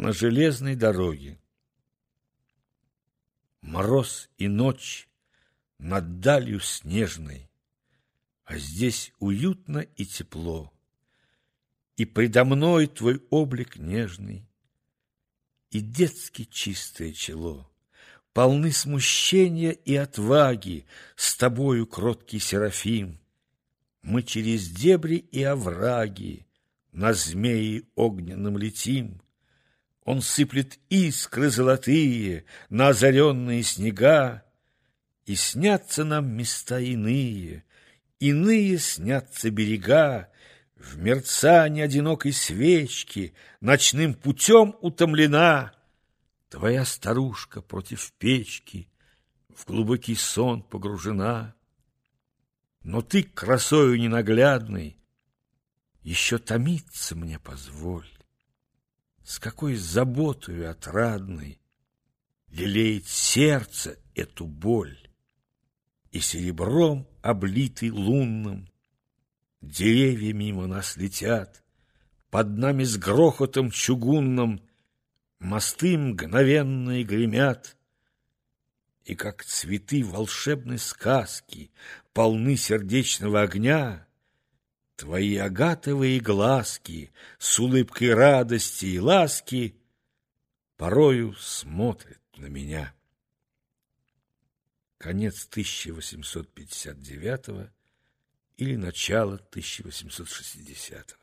на железной дороге. Мороз и ночь над далью снежной, А здесь уютно и тепло, И предо мной твой облик нежный, И детски чистое чело. Полны смущения и отваги С тобою, кроткий Серафим. Мы через дебри и овраги На змеи огненном летим. Он сыплет искры золотые На озаренные снега, И снятся нам места иные, Иные снятся берега, В мерцании одинокой свечки Ночным путем утомлена, Твоя старушка против печки В глубокий сон погружена. Но ты, красою ненаглядной, Еще томиться мне позволь. С какой заботою отрадной Лелеет сердце эту боль. И серебром, облитый лунным, Деревья мимо нас летят, Под нами с грохотом чугунным Мосты мгновенные гремят, И как цветы волшебной сказки, Полны сердечного огня, Твои агатовые глазки С улыбкой радости и ласки Порою смотрят на меня. Конец 1859 или начало 1860 -го.